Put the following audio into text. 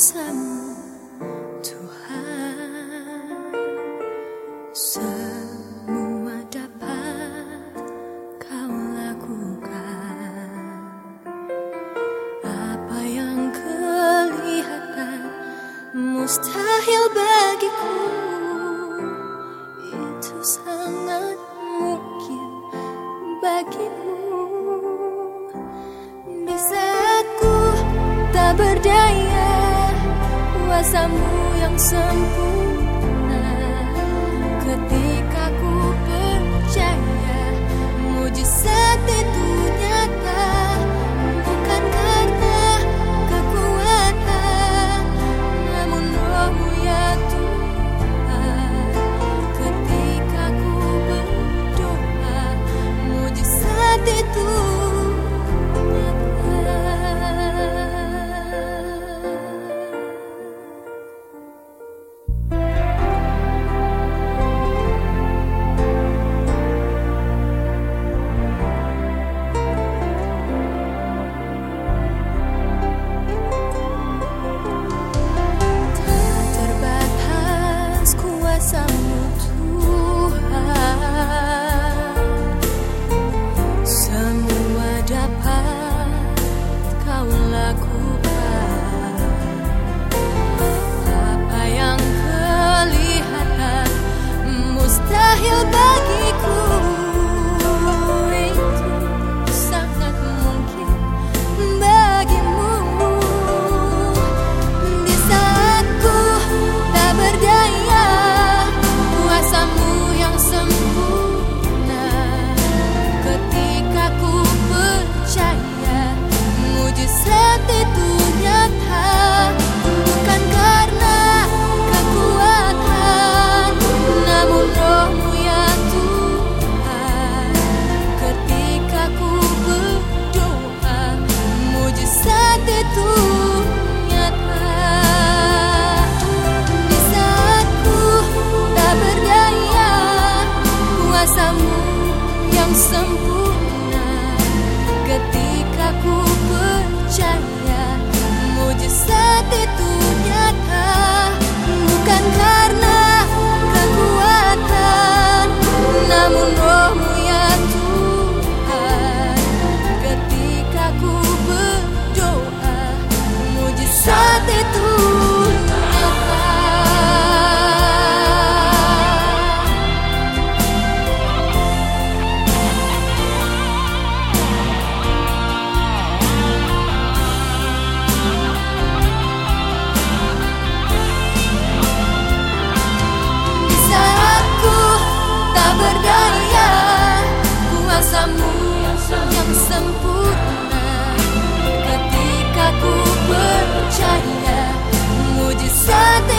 kuasamu Tuhan Semua dapat kau lakukan. Apa yang kelihatan mustahil bagiku Itu sangat mungkin bagimu. Berdaya kuasamu yang sempurna. Ketika चाहिए। मुझे साथ